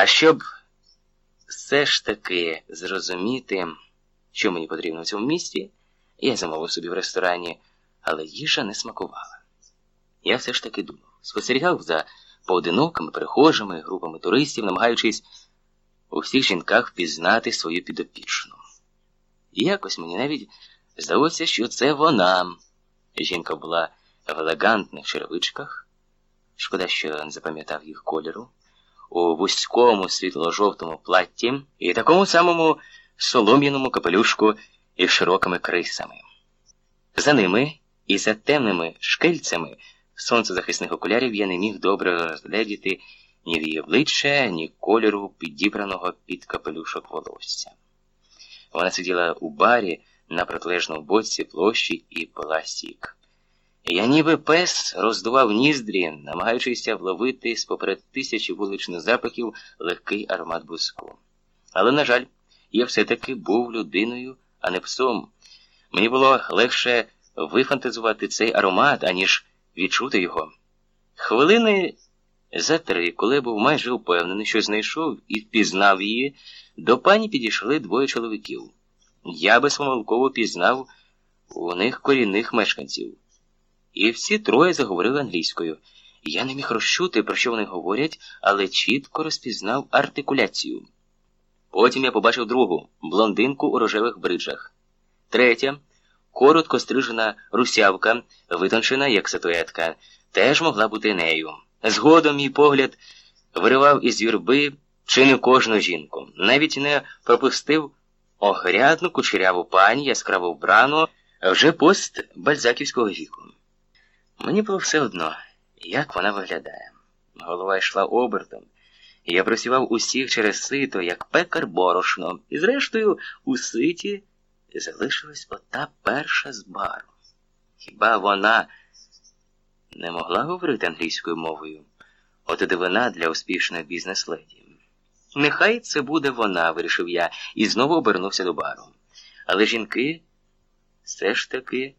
А щоб все ж таки зрозуміти, що мені потрібно в цьому місті, я замовив собі в ресторані, але їжа не смакувала. Я все ж таки думав, спостерігав за поодинокими перехожими, групами туристів, намагаючись у всіх жінках впізнати свою підопічну. І якось мені навіть здалося, що це вона. Жінка була в елегантних черевичках, шкода, що не запам'ятав їх кольору, у вузькому світло-жовтому платті і такому самому солом'яному капелюшку із широкими крисами. За ними і за темними шкельцями сонцезахисних окулярів я не міг добре розгледіти ні в її обличчя, ні кольору підібраного під капелюшок волосся. Вона сиділа у барі на протилежному боці площі і пила сік. Я ніби пес роздував ніздрі, намагаючися вловити з поперед тисячі вуличних запахів легкий аромат буску. Але, на жаль, я все-таки був людиною, а не псом. Мені було легше вифантазувати цей аромат, аніж відчути його. Хвилини за три, коли я був майже упевнений, що знайшов і впізнав її, до пані підійшли двоє чоловіків. Я безпомилково пізнав у них корінних мешканців. І всі троє заговорили англійською. Я не міг розчути, про що вони говорять, але чітко розпізнав артикуляцію. Потім я побачив другу блондинку у рожевих бриджах. Третя коротко стрижена русявка, витончена, як сатуетка, теж могла бути нею. Згодом мій погляд виривав із юрби чи не кожну жінку, навіть не пропустив огрядну кучеряву пані, яскраво вбрану, вже пост бальзаківського віку. Мені було все одно, як вона виглядає. Голова йшла обертом, і я просівав усіх через сито, як пекар борошно, і, зрештою, у ситі залишилась ота перша з бару. Хіба вона не могла говорити англійською мовою? От і дивина для успішної бізнес-леді. Нехай це буде вона, вирішив я, і знову обернувся до бару. Але жінки все ж таки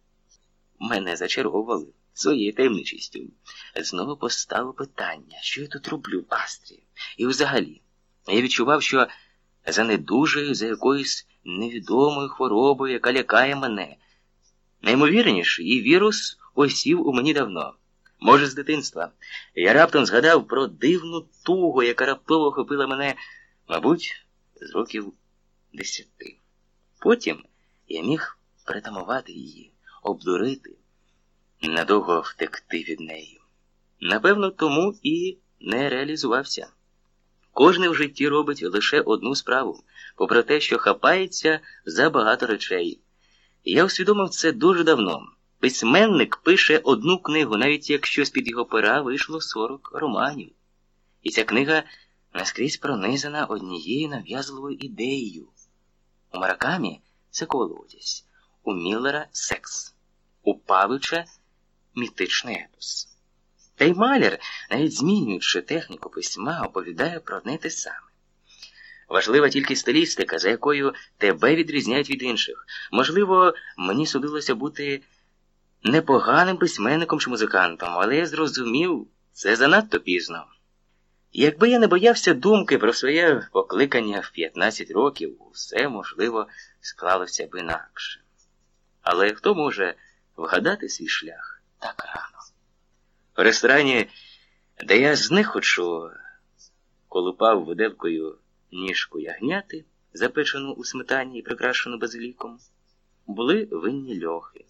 мене зачаровували своєю таємничістю. Знову постало питання, що я тут роблю в Астрі. І взагалі, я відчував, що занедужую за якоюсь невідомою хворобою, яка лякає мене. Наймовірніше, її вірус осів у мені давно. Може, з дитинства. Я раптом згадав про дивну тугу, яка раптово охопила мене, мабуть, з років десяти. Потім я міг притамувати її, обдурити, надовго втекти від неї. Напевно, тому і не реалізувався. Кожне в житті робить лише одну справу, попри те, що хапається за багато речей. Я усвідомив це дуже давно. Письменник пише одну книгу, навіть якщо з-під його пера вийшло 40 романів. І ця книга наскрізь пронизана однією нав'язливою ідеєю. У Маракамі це колодязь, у Міллера секс, у Павича мітичний епос. Та й маляр, навіть змінюючи техніку письма, оповідає про одне те саме. Важлива тільки стилістика, за якою тебе відрізняють від інших. Можливо, мені судилося бути непоганим письменником чи музикантом, але я зрозумів це занадто пізно. Якби я не боявся думки про своє покликання в 15 років, усе, можливо, склалося б інакше. Але хто може вгадати свій шлях так рано? В ресторані, де я знехочу колупав виделкою ніжку ягняти, запечену у сметані і прикрашену базиліком, були винні льохи.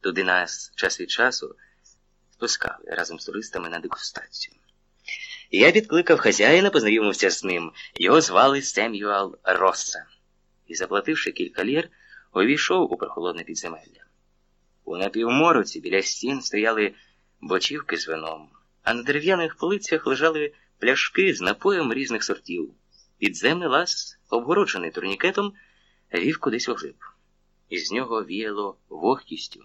Туди нас час від часу спускали разом з туристами на дегустацію. Я відкликав хазяїна, познайомився з ним. Його звали Семюал Росса. І, заплативши кілька лір, увійшов у прохолодне підземелля. У напівмороці біля стін стояли бочівки з вином, а на дерев'яних полицях лежали пляшки з напоєм різних сортів. Підземний лаз, обгороджений турнікетом, вів кудись оглиб. Із нього віяло вогкістю.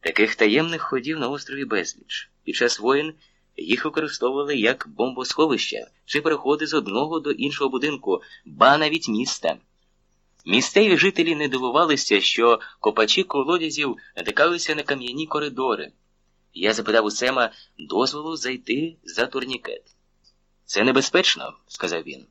Таких таємних ходів на острові безліч. Під час воїн їх використовували як бомбосховища чи переходи з одного до іншого будинку, ба навіть міста. Місцеві жителі не дивувалися, що копачі колодязів натикалися на кам'яні коридори. Я запитав у Сема дозволу зайти за турнікет. Це небезпечно, сказав він.